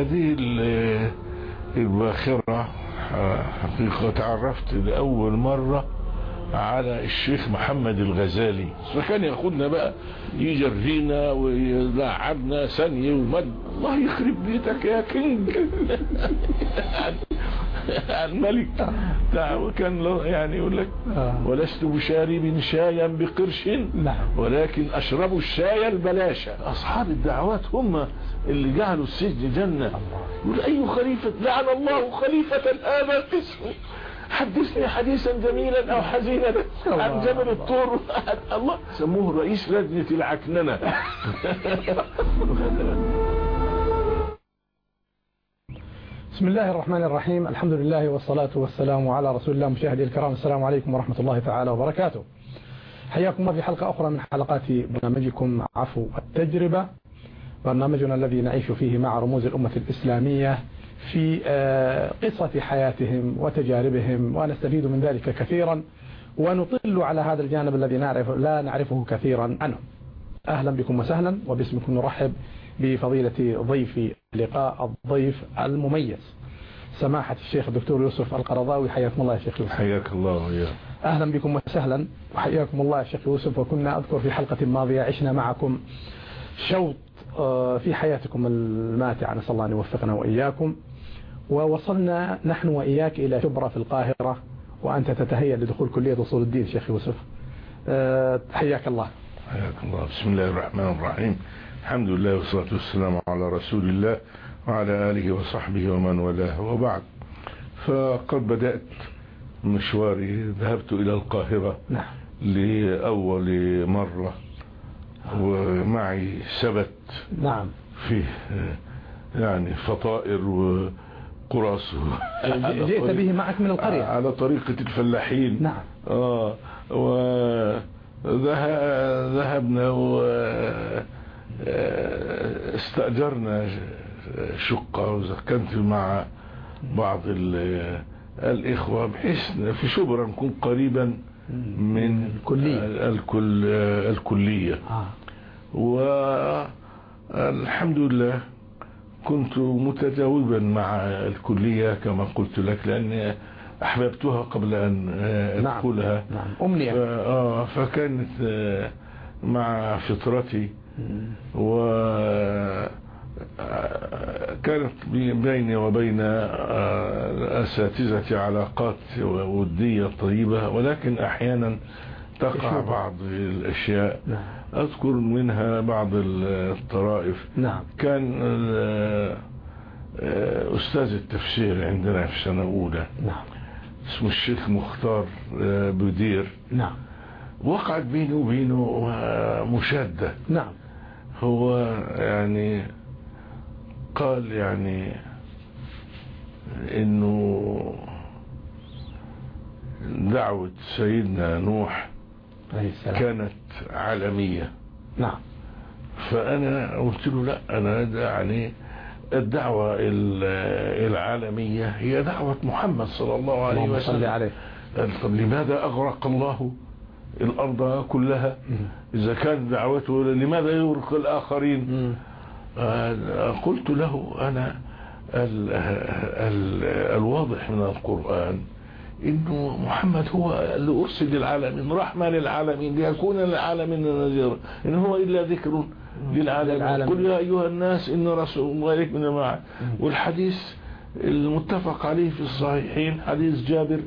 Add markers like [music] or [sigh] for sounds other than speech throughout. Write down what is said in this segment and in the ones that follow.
هذه ال- الباخرة حقيقة تعرفت لأول مرة على الشيخ محمد الغزالي. فكان ياخدنا بقى يجرينا ويلعبنا ثانية ومد الله يخرب بيتك يا كينج. [laughs] [laughs] الملك. بتاع وكان له يعني يقول لك آه. ولست بشارب شايا بقرش. نعم. ولكن أشرب الشاي البلاشة أصحاب الدعوات هم اللي جعلوا السجن جنة. يقول أي خليفة؟ لعن الله خليفة الآن قسمه حدثني حديثا جميلا أو حزينا عن جبل الطور. [laughs] الله. سموه رئيس لجنة العكننة. [laughs] بسم الله الرحمن الرحيم. الحمد لله والصلاة والسلام على رسول الله مشاهدي الكرام. السلام عليكم ورحمة الله تعالى وبركاته. حياكم الله في حلقة أخرى من حلقات برنامجكم عفو التجربة. برنامجنا الذي نعيش فيه مع رموز الأمة الإسلامية في آه، قصة حياتهم وتجاربهم ونستفيد من ذلك كثيرا ونطل على هذا الجانب الذي نعرف لا نعرفه كثيرا عنهم أهلا بكم وسهلا وباسمكم نرحب بفضيلة ضيف لقاء الضيف المميز سماحة الشيخ الدكتور يوسف القرضاوي. حياكم الله يا شيخ يوسف. حياك الله وياك أهلا بكم وسهلا. وحياكم الله يا شيخ يوسف. وكنا أذكر في حلقة ماضية عشنا معكم شوط آه، في حياتكم الماتعة. نسأل الله أن يوفقنا وإياكم. ووصلنا نحن وإياك إلى شبرا في القاهرة. وأنت تتهيأ لدخول كلية أصول الدين شيخ يوسف. آه، حياك الله. حياك الله. بسم الله الرحمن الرحيم. الحمد لله والصلاة والسلام على رسول الله وعلى آله وصحبه ومن والاه وبعد. فقد بدأت مشواري ذهبت إلى القاهرة نعم. لأول مرة ومعي سبت نعم. فيه يعني فطائر وقراص. جئت [laughs] به معك من القرية؟ على طريقة الفلاحين. نعم. آه وذهبنا واستأجرنا شقة وسكنت مع بعض ال- الإخوة بحيث في شبرا نكون قريبا من الكلية. الكل الكلية آه. والحمد لله كنت متجاوبا مع الكلية كما قلت لك لأني أحببتها قبل أن آه، نعم. أدخلها نعم أمنية ف- آه، فكانت آه، مع فطرتي و آه، كانت بي- بيني وبين آه، الأساتذة علاقات ودية طيبة ولكن أحيانا تقع. بعض الأشياء. نعم. أذكر منها بعض الطرائف. نعم. كان آه، أستاذ التفسير عندنا في سنة أولى نعم. اسمه الشيخ مختار بدير. نعم. وقعت بيني وبينه مشادة. نعم. هو يعني قال يعني إنه دعوة سيدنا نوح كانت عالمية. نعم. فأنا قلت له لا أنا يعني الدعوة ال- العالمية هي دعوة محمد صلى الله عليه وسلم. عليه. طب لماذا أغرق الله الأرض كلها إذا كان دعوته لماذا يغرق الآخرين؟ مم. آه، قلت له أنا ال ال الواضح من القرآن إنه محمد هو اللي أرسل للعالمين رحمة للعالمين ليكون للعالمين نذيرا إن هو إلا ذكر للعالمين. قل يا أيها الناس إن رسول الله إليكم جماعة. والحديث المتفق عليه في الصحيحين حديث جابر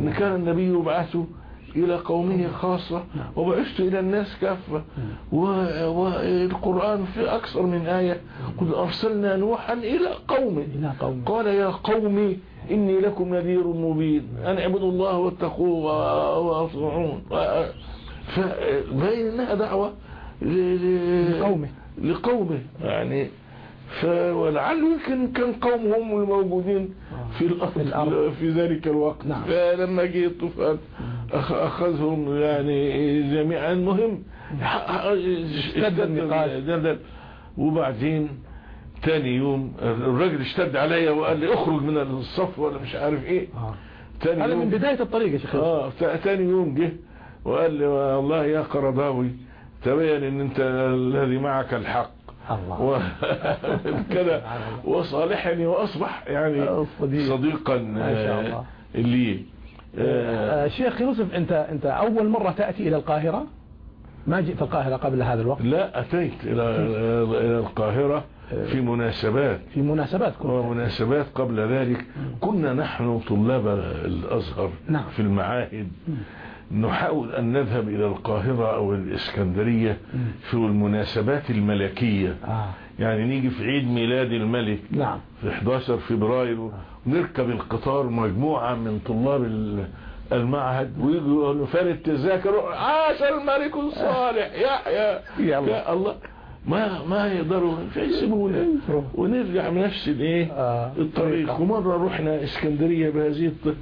إن كان النبي يبعث إلى قومه خاصة وبعثت إلى الناس كافة. و- والقرآن في أكثر من آية. قل أرسلنا نوحا إلى قومه. قال يا قوم إني لكم نذير مبين. أن اعبدوا الله واتقوه وأطيعون فبين أنها دعوة لقومه. لقومه. يعني ولعله يمكن كان قومهم الموجودين في الأرض, في الأرض. في ذلك الوقت. نعم. فلما جه الطوفان أخ- أخذهم يعني جميعا. المهم اشتد النقاش. وبعدين تاني يوم الراجل اشتد عليا وقال لي اخرج من الصف ولا مش عارف إيه. آه. تاني هذا من بداية الطريق يا شيخ. آه. تاني يوم جه وقال لي والله يا قرضاوي تبين إن أنت الذي معك الحق. الله. وكذا [laughs] وصالحني وأصبح يعني صديق. صديقا ما شاء الله. آه، لي. آه، آه، شيخ يوسف أنت أنت أول مرة تأتي إلى القاهرة؟ ما جئت القاهرة قبل هذا الوقت؟ لا أتيت إلى إلى القاهرة في مناسبات. في مناسبات كنت. ومناسبات قبل ذلك. كنا نحن طلاب الأزهر نعم. في المعاهد. نحاول أن نذهب إلى القاهرة أو الإسكندرية في المناسبات الملكية. آه. يعني نيجي في عيد ميلاد الملك نعم. في 11 فبراير ونركب القطار مجموعة من طلاب ال- المعهد ويجوا فارد تذاكر عاش الملك الصالح. يحيى. يا الله. ما ما يقدروا يسيبونا ونرجع بنفس الإيه آه. الطريق ومرة رحنا إسكندرية بهذه الط-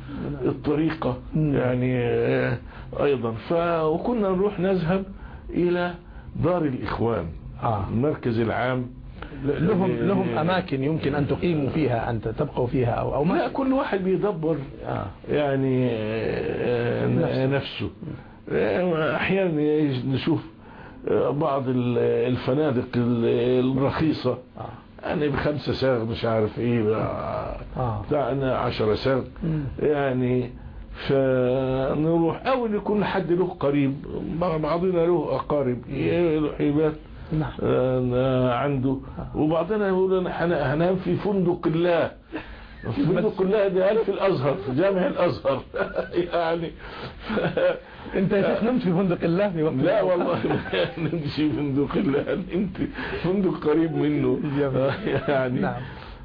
الطريقة. يعني آه، أيضا ف وكنا نروح نذهب إلى دار الإخوان آه. المركز العام لهم لهم أماكن يمكن أن تقيموا فيها أن تبقوا فيها أو أو لا ما كل واحد بيدبر. يعني نفسه. نفسه أحيانا نشوف بعض ال- الفنادق ال- الرخيصة. آه. يعني بخمسة ساغ مش عارف إيه بقى آه. بتاعنا عشرة ساغ. يعني فنروح أو إن يكون حد له قريب بعضنا له أقارب يبات نعم. آه، عنده. وبعضنا يقول أنا هن- هنام في فندق الله. الله ده قال في الأزهر في جامع الأزهر. [laughs] يعني. ف- انت يا شيخ نمت في فندق الله في وقت لا؟ والله [laughs] ما نمشي فندق الله. نمت فندق قريب منه. [laughs] يعني. نعم.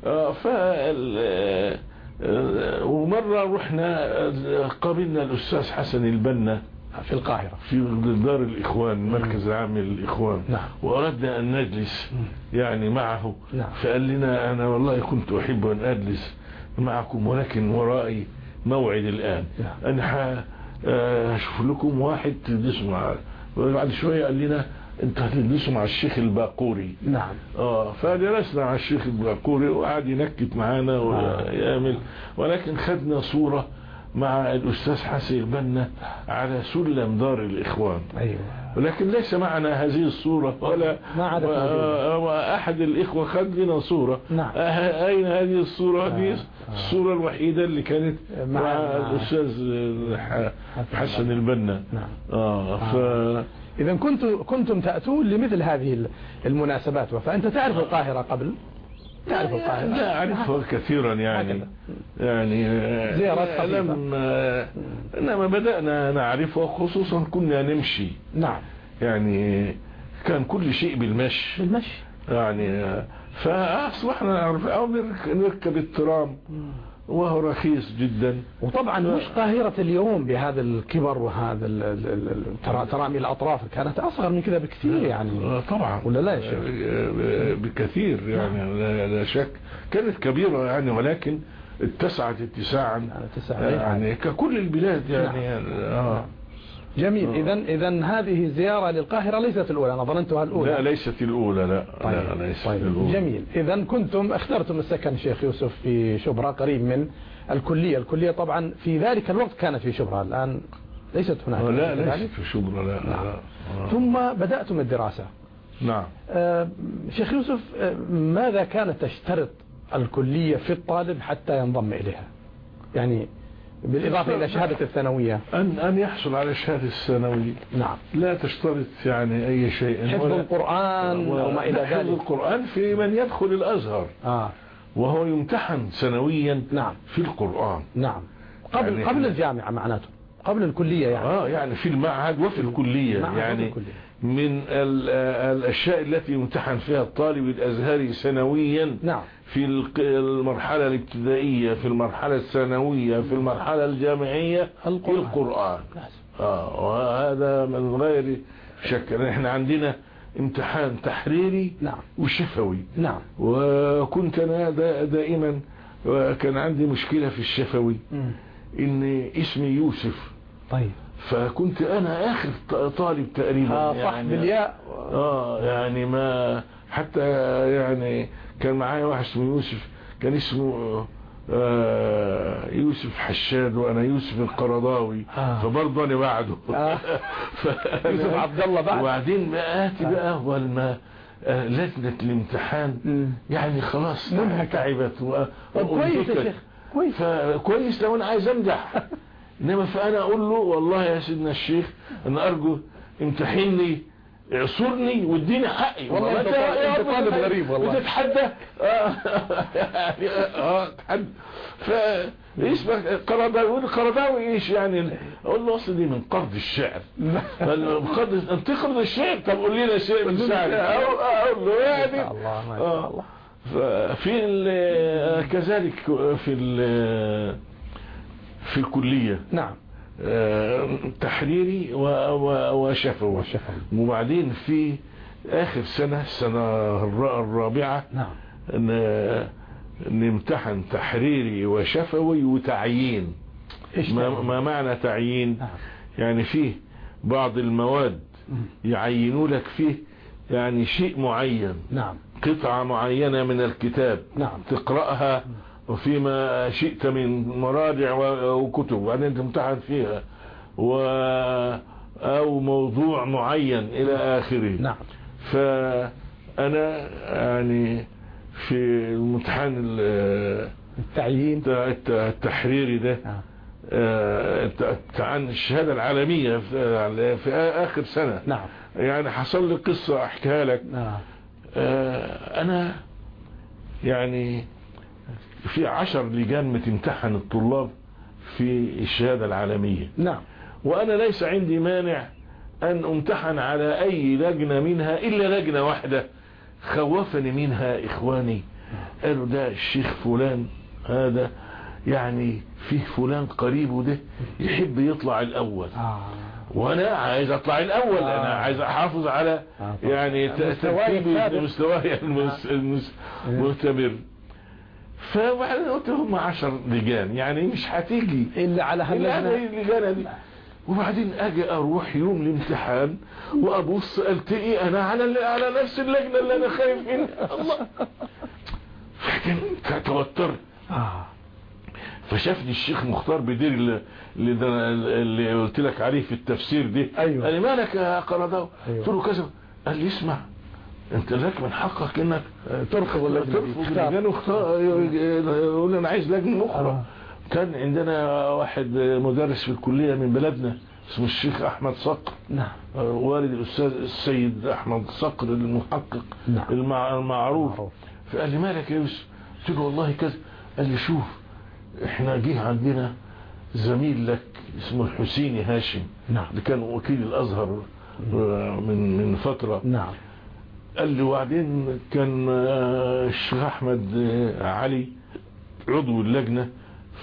آه، آه، آه، ومرة رحنا آه، قابلنا الأستاذ حسن البنا في القاهرة. في دار الإخوان مركز عام الإخوان نعم. وأردنا أن نجلس يعني معه. نعم. فقال لنا أنا والله كنت أحب أن أجلس. معكم ولكن ورائي موعد الآن. نعم. أنا آه، هشوف لكم واحد تجلسوا معاه وبعد شوية قال لنا أنت هتجلسوا مع الشيخ الباقوري. نعم. آه فجلسنا على الشيخ الباقوري وقعد ينكت معانا ويعمل. ولكن خدنا صورة مع الأستاذ حسن البنا على سلم دار الإخوان. أيوه. ولكن ليس معنا هذه الصورة ولا ما و-. وأحد الإخوة خد لنا صورة. نعم. أه- أين هذه الصورة؟ دي آه. الصورة الوحيدة اللي كانت مع- مع, الأستاذ ح- حسن البنا. نعم. آه ف اذا كنتم كنتم تأتون لمثل هذه المناسبات. فأنت تعرف القاهرة قبل؟ تعرف القاهرة. لا أعرفها كثيرا يعني. هكذا. يعني آه، زيارات خفيفة. لم آه، إنما بدأنا نعرفها خصوصا كنا نمشي. نعم. يعني كان كل شيء بالمشي. بالمشي. يعني آه، فأصبحنا نعرف أو نرك- نركب الترام. وهو رخيص جدا. وطبعا مش قاهرة اليوم بهذا الكبر وهذا ترامي الأطراف؟ كانت أصغر من كذا بكثير يعني. آه، طبعا. ولا لا يا شيخ؟ آه، بكثير يعني لا, لا شك. كانت كبيرة يعني ولكن اتسعت اتساعا. يعني تسع يعني ككل البلاد يعني آه. جميل. إذا إذا هذه الزيارة للقاهرة ليست الأولى. أنا ظننتها الأولى. لا ليست الأولى لا. لا ليست طيب. الأولى. جميل. إذا كنتم اخترتم السكن شيخ يوسف في شبرا قريب من الكلية. الكلية طبعا في ذلك الوقت كانت في شبرا الآن ليست هناك. آه، لا؟ ليست في شبرا لا لا, لا. آه. ثم بدأتم الدراسة. نعم. آه، شيخ يوسف آه، ماذا كانت تشترط الكلية في الطالب حتى ينضم إليها؟ يعني بالإضافة إلى شهادة الثانوية. أن أن يحصل على الشهادة الثانوي نعم. لا تشترط يعني أي شيء. حفظ القرآن أو ما إلى لا، حفظ ذلك. القرآن في من يدخل الأزهر. آه. وهو يمتحن سنويا نعم. في القرآن. نعم. قبل يعني قبل الجامعة معناته. قبل الكلية يعني. آه يعني في المعهد وفي الكلية يعني الكلية. من ال- الأشياء التي يمتحن فيها الطالب الأزهري سنويا نعم. في المرحلة الابتدائية في المرحلة الثانوية في المرحلة الجامعية القرآن. القرآن. آه وهذا من غير شك. إحنا عندنا امتحان تحريري نعم. وشفوي. نعم. وكنت أنا دا- دائما كان عندي مشكلة في الشفوي. مم. ان اسمي يوسف. طيب. فكنت أنا آخر طالب تقريبا آه صح يعني بالياء آه يعني ما حتى يعني كان معايا واحد اسمه يوسف كان اسمه آه يوسف حشاد وأنا يوسف القرضاوي آه. فبرضه أنا بعده آه. [laughs] يوسف عبد الله بعد. وبعدين بقى آتي بقى أول ما آه، لجنة الامتحان. يعني خلاص. تعبت كويس يا. شيخ كويس فكويس لو أنا عايز امدح [laughs] إنما فأنا أقول له والله يا سيدنا الشيخ أنا أرجو امتحني اعصرني واديني حقي. والله أنت يا طالب- غريب والله. بتتحدى آه يعني آه تحدى ف اسمك قرضاوي قرضاوي إيش يعني؟ أقول له أصل دي من قرض الشعر. قرض أنت تقرض الشعر؟ طب قول لنا شيء من شعر أو- أقول له يعني. الله ما شاء آه. الله. في ال- كذلك في ال- في الكلية. نعم. آه، تحريري وشفوي. وشفوي. وبعدين في آخر سنة السنة الر- الرابعة نعم. نمتحن تحريري وشفوي وتعيين. ما؟ ما معنى تعيين؟ نعم. يعني فيه بعض المواد. يعينوا لك فيه يعني شيء معين. نعم. قطعة معينة من الكتاب. نعم. تقرأها وفيما شئت من مراجع وكتب وبعدين تمتحن فيها و أو موضوع معين إلى آخره. نعم. فأنا يعني في الامتحان ال- التعيين. الت- الت- التحريري ده نعم. آه، عن الشهادة العالمية في آخر سنة. نعم. يعني حصل لي قصة أحكيها لك. نعم. آه، أنا يعني في عشر لجان بتمتحن الطلاب في الشهادة العالمية نعم وأنا ليس عندي مانع أن أمتحن على أي لجنة منها إلا لجنة واحدة خوفني منها إخواني قالوا ده الشيخ فلان هذا يعني فيه فلان قريبه ده يحب يطلع الأول آه. وأنا عايز أطلع الأول آه. أنا عايز أحافظ على آه،. يعني ترتيبي. مستواي المس- المس- المستمر فبعدين قلت هم عشر لجان يعني مش هتيجي. إلا على هذه اللجانة دي وبعدين أجي أروح يوم الامتحان وأبص التقي أنا على على نفس اللجنة اللي أنا خايف منها. [laughs] الله. فكان توترت. آه. فشافني الشيخ مختار بدير اللي, اللي, قلت لك عليه في التفسير دي. أيوة. قال لي مالك يا قرضاوي؟ أيوة. قلت له كذا. قال لي اسمع انت لك من حقك انك ترفض. اللجان واختار يقول أنا عايز لجنة أخرى. آه. كان عندنا واحد مدرس في الكلية من بلدنا اسمه الشيخ أحمد صقر. نعم. والد الأستاذ السيد أحمد صقر المحقق نعم. المع- المعروف. معروف. فقال لي مالك يا يوسف؟ قلت له والله كذا. قال لي شوف إحنا جه عندنا زميل لك اسمه الحسيني هاشم. نعم. اللي كان وكيل الأزهر آه، من من فترة. نعم. قال لي وبعدين كان آه، الشيخ أحمد آه، علي عضو اللجنة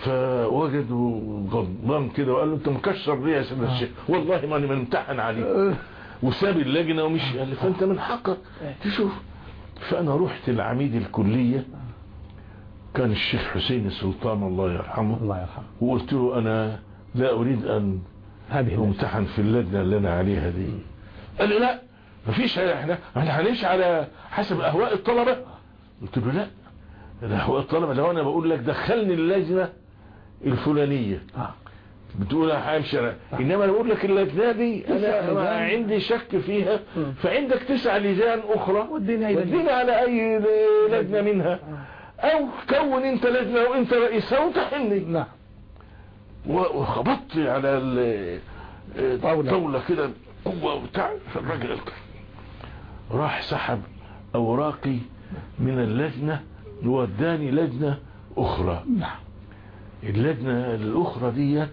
فوجدوا غضبان كده وقال له أنت مكشر ليه يا سيدنا الشيخ والله ما أنا ممتحن عليك. وساب اللجنة ومشي. قال لي فأنت من حقك تشوف. فأنا رحت العميد الكلية كان الشيخ حسين السلطان الله يرحمه. الله يرحمه. وقلت له أنا لا أريد أن. أمتحن في اللجنة اللي أنا عليها دي. قال لي لا مفيش إحنا إحنا هنمشي على حسب أهواء الطلبة قلت له لا أهواء الطلبة لو أنا بقول لك دخلني اللجنة الفلانية آه. بتقول همشي أنا إنما أنا بقول لك اللجنة دي أنا. عندي شك فيها. فعندك تسع لجان أخرى ودينا على أي لجنة منها أو كون أنت لجنة وانت رئيسها وامتحني نعم وخبطت على ال- طاولة. طاولة كده قوة وبتاع الراجل راح سحب أوراقي من اللجنة ووداني لجنة أخرى. نعم. اللجنة الأخرى ديت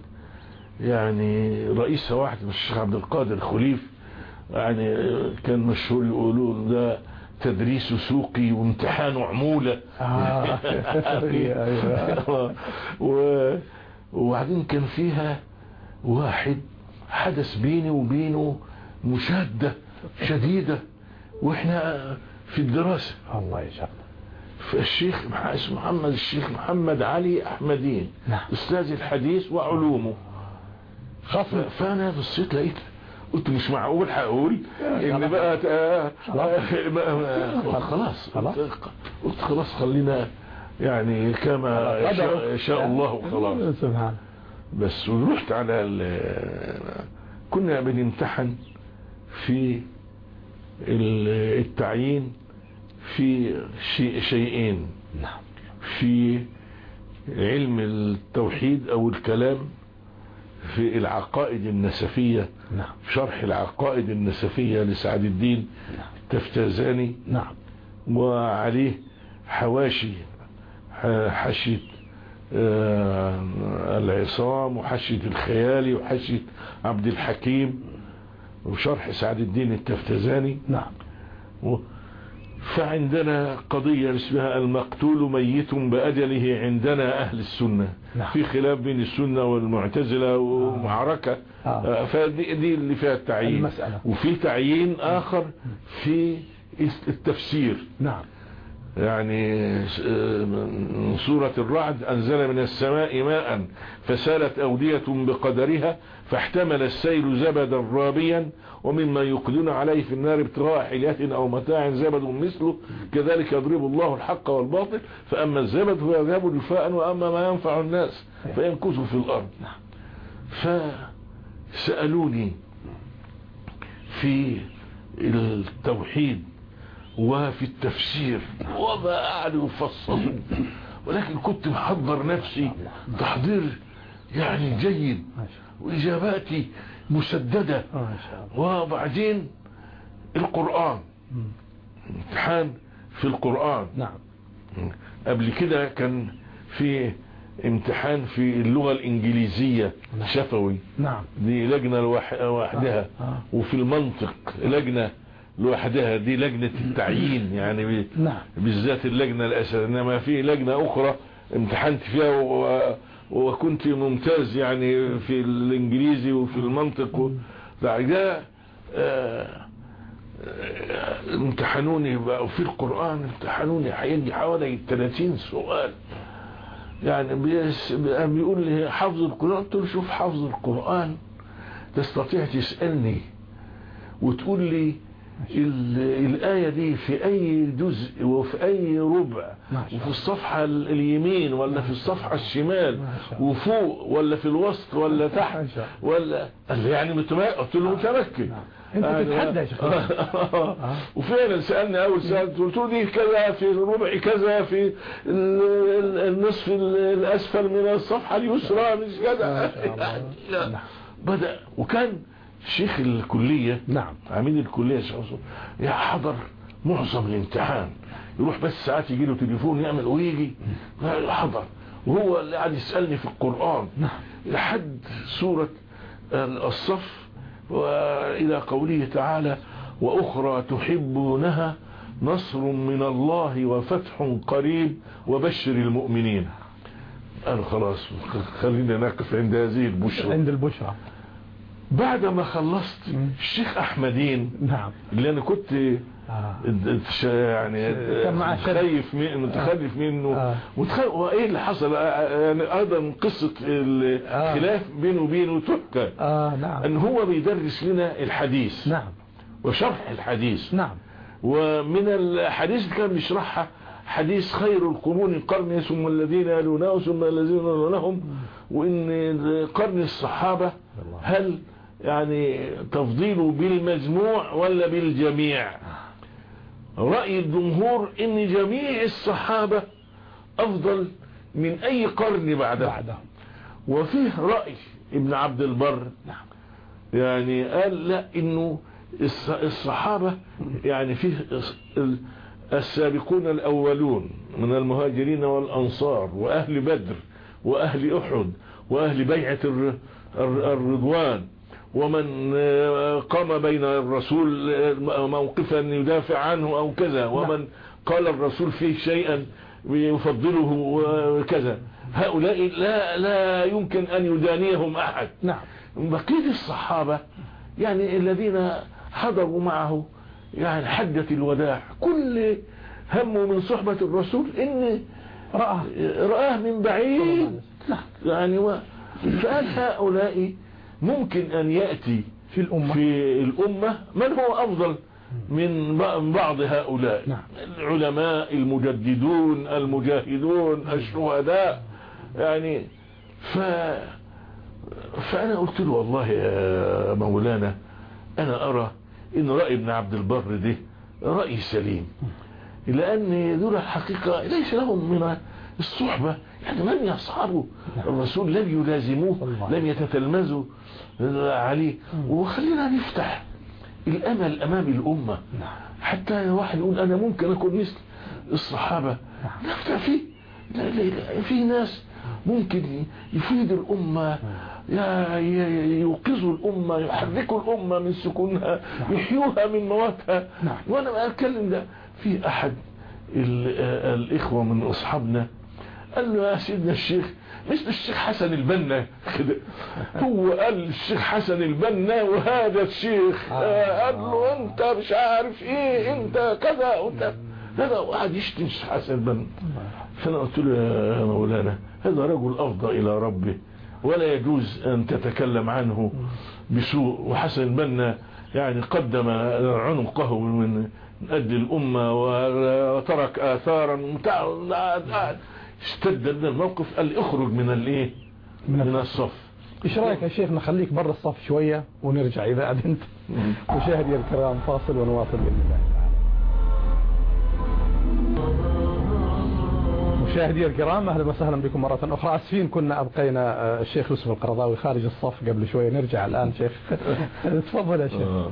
يعني رئيسها واحد من الشيخ عبد القادر خليف يعني كان مشهور يقولوا ده تدريس سوقي وامتحانه عمولة. آه. [laughs] أيوة. [laughs] و... وبعدين كان فيها واحد حدث بيني وبينه مشادة شديدة. وإحنا في الدراسة. الله مح- اسمه محمد الشيخ محمد علي أحمدين. نعم. أستاذ الحديث وعلومه. خصم ف- فأنا بصيت لقيت قلت مش معقول هقول إن بقى خلاص. خلاص. قلت خلاص خلينا يعني كما شاء, الله. وخلاص سبحان. بس ورحت على ال- كنا بنمتحن في التعيين في شيء شيئين. نعم. في علم التوحيد أو الكلام في العقائد النسفية. نعم. شرح العقائد النسفية لسعد الدين تفتازاني نعم. وعليه حواشي حشية آه، العصام وحشية الخيالي وحشية عبد الحكيم. وشرح سعد الدين التفتزاني. نعم. و- فعندنا قضية اسمها المقتول ميت بأجله عندنا أهل السنة. نعم. في خلاف بين السنة والمعتزلة ومعركة. آه. آه، فدي دي اللي فيها التعيين. المسألة. وفي تعيين آخر في التفسير. نعم. يعني من سورة الرعد أنزل من السماء ماء فسالت أودية بقدرها فاحتمل السيل زبدا رابيا ومما يقدون عليه في النار ابتغاء حلية أو متاع زبد مثله كذلك يضرب الله الحق والباطل فأما الزبد فيذهب جفاء وأما ما ينفع الناس فينكث في الأرض. فسألوني في التوحيد وفي التفسير وما أعلى يفصل ولكن كنت محضر نفسي. تحضير يعني جيد. وإجاباتي مسددة. وبعدين القرآن. امتحان في القرآن. نعم. قبل كده كان في امتحان في اللغة الإنجليزية نعم. شفوي. نعم. دي لجنة لوح- لوحدها. آه. وفي المنطق لجنة. لوحدها دي لجنة التعيين يعني نعم. بالذات اللجنة الأساسية إنما في لجنة أخرى امتحنت فيها و... وكنت ممتاز يعني في الإنجليزي وفي المنطق و... ده آه، امتحنوني بقى وفي القرآن امتحنوني هيجي حوالي 30 سؤال. يعني بيس... بيقول لي حفظ القرآن قلت له شوف حفظ القرآن تستطيع تسألني وتقول لي الآية دي في أي جزء وفي أي ربع وفي الصفحة ال- اليمين ولا في الصفحة الشمال. وفوق ولا في الوسط ولا تحت ولا يعني قلت له متمكن نعم. أنت يعني- تتحدى يا شيخ [laughs] آه. وفعلا سألني أول سؤال قلت له دي كذا في الربع كذا في ال- ال- النصف ال- الأسفل من الصفحة اليسرى مش كذا. [laughs] لا. نعم. بدأ وكان شيخ الكلية نعم. عميد الكلية حضر معظم الامتحان يروح بس ساعات يجي له تليفون يعمل ويجي حضر وهو اللي قاعد يسألني في القرآن. نعم. لحد سورة الصف وإلى قوله تعالى وأخرى تحبونها نصر من الله وفتح قريب وبشر المؤمنين. قالوا خلاص خلينا نقف عند هذه البشرى. عند البشرى. بعد ما خلصت. الشيخ أحمدين نعم. اللي أنا كنت آه. يعني. متخيف من- متخلف منه. آه. متخيف وإيه اللي حصل؟ يعني أيضا قصة الخلاف بينه وبينه تحكى آه نعم. إن هو بيدرس لنا الحديث. نعم. وشرح الحديث. نعم. ومن الحديث اللي كان بيشرحها حديث خير القرون قرني ثم الذين يلونه ثم الذين يلونهم. وإن قرن الصحابة هل يعني تفضيله بالمجموع ولا بالجميع؟ رأي الجمهور إن جميع الصحابة أفضل من أي قرن بعده بعده وفيه رأي ابن عبد البر. نعم. يعني قال لا إنه الص- الصحابة يعني فيه ال- السابقون الأولون من المهاجرين والأنصار وأهل بدر وأهل أحد وأهل بيعة الر- الر- الرضوان. ومن آه، قام بين الرسول آه، موقفا يدافع عنه أو كذا ومن قال الرسول فيه شيئا يفضله وكذا هؤلاء لا لا يمكن أن يدانيهم أحد. نعم. بقية الصحابة يعني الذين حضروا معه يعني حجة الوداع كل همه من صحبة الرسول إن رأى رآه من بعيد. نعم. يعني. فقال هؤلاء ممكن أن يأتي في الأمة. في الأمة. من هو أفضل من بعض هؤلاء؟ نعم. العلماء المجددون المجاهدون الشهداء. يعني ف فأنا قلت له والله يا مولانا أنا أرى إن رأي ابن عبد البر ده رأي سليم لأن دول الحقيقة ليس لهم من الصحبة يعني لم يصحبوا الرسول لم يلازموه لم يتتلمذوا عليه. وخلينا نفتح الأمل أمام الأمة. حتى واحد يقول أنا ممكن أكون مثل الصحابة. نفتح فيه. في ناس ممكن يفيد الأمة يوقظوا الأمة يحركوا الأمة من سكونها يحيوها من مواتها وأنا أتكلم ده في أحد الإخوة من أصحابنا. قال له يا سيدنا الشيخ مثل الشيخ حسن البنا. [laughs] هو قال الشيخ حسن البنا وهذا الشيخ قال له أنت مش عارف إيه أنت كذا وانت هذا وقعد يشتم الشيخ حسن البنا. فأنا قلت له يا مولانا هذا رجل افضى إلى ربه ولا يجوز أن تتكلم عنه بسوء. وحسن البنا يعني قدم عنقه من أجل الأمة وترك آثارا اشتد من الموقف قال اخرج من الايه من, من الصف. إيش رأيك يا شيخ نخليك برا الصف شوية ونرجع إذا أذنت؟ [laughs] مشاهدي الكرام فاصل ونواصل بإذن الله. مشاهدي الكرام أهلا وسهلا بكم مرة أخرى. آسفين كنا أبقينا الشيخ يوسف القرضاوي خارج الصف قبل شوية. نرجع الآن شيخ. [laughs] تفضل يا شيخ.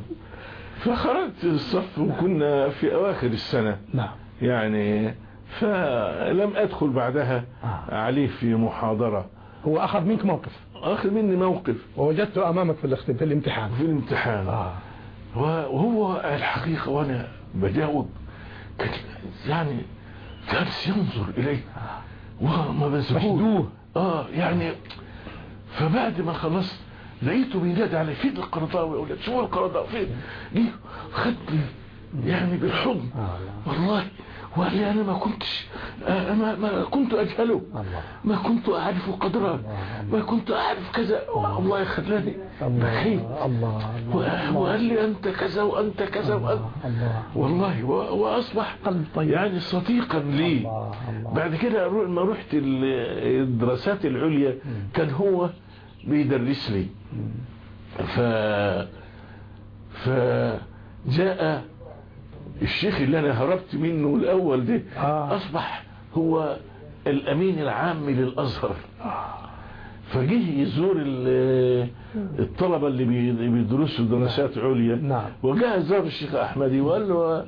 فخرجت الصف وكنا في أواخر السنة. نعم. يعني فلم أدخل بعدها آه. عليه في محاضرة. هو أخذ منك موقف؟ أخذ مني موقف. ووجدته أمامك في الاختبار في الامتحان. في الامتحان. آه. وهو الحقيقة وأنا بجاوب كان يعني جالس ينظر إلي. وما مشدوه. آه يعني فبعد ما خلصت لقيته بينادي علي فين القرضاوي يا أولاد شو القرضاوي؟ فين؟ جه خدني يعني بالحضن. والله وقال لي أنا ما كنتش ما, ما كنت أجهله. ما كنت أعرف قدره ما كنت أعرف كذا. الله خلاني بخيت وقال لي أنت كذا وأنت كذا وأنت والله وأصبح يعني صديقا لي. بعد كده لما رحت الدراسات العليا كان هو بيدرس لي. ف فجاء الشيخ اللي أنا هربت منه الأول ده آه. أصبح هو الأمين العام للأزهر فجه يزور الطلبة اللي بيدرسوا دراسات عليا نعم. وجاء زار الشيخ أحمدي وقال له